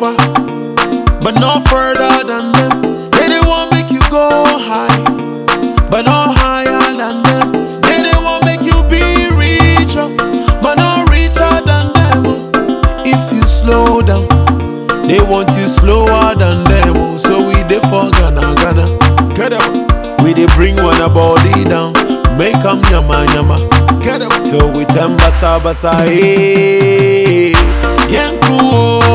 offer, but no further than them. They they want make you go high, but no higher than them. They they want make you be richer, but no richer than them. If you slow down, they want you slower than them. So we they for Ghana, Ghana. Get up. We they bring one body down, make them nyama nyama. Get up. Till we them basa, hey. Eh. Yanku. Yeah, cool.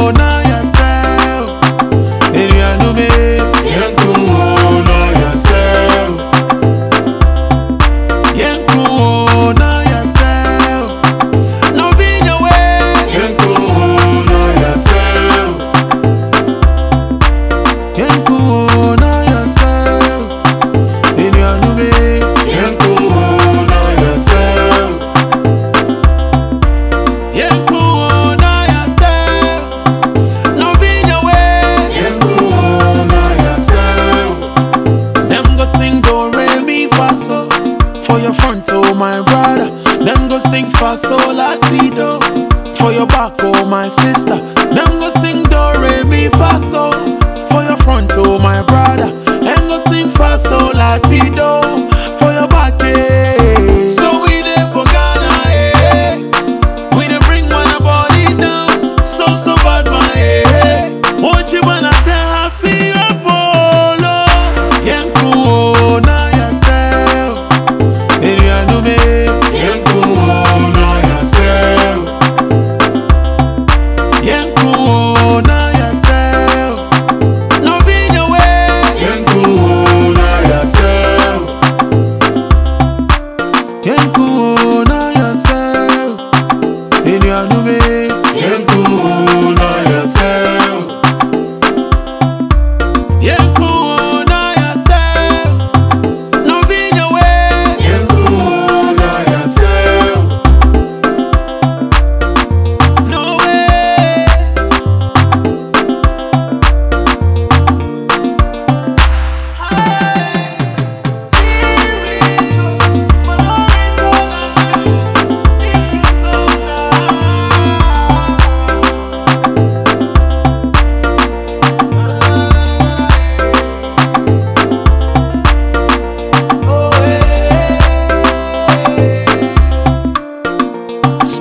sing for soul, Latido. For your back, oh my sister. Them go sing.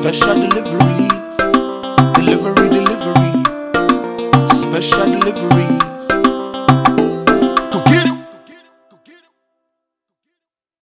Special delivery, delivery, delivery, special delivery.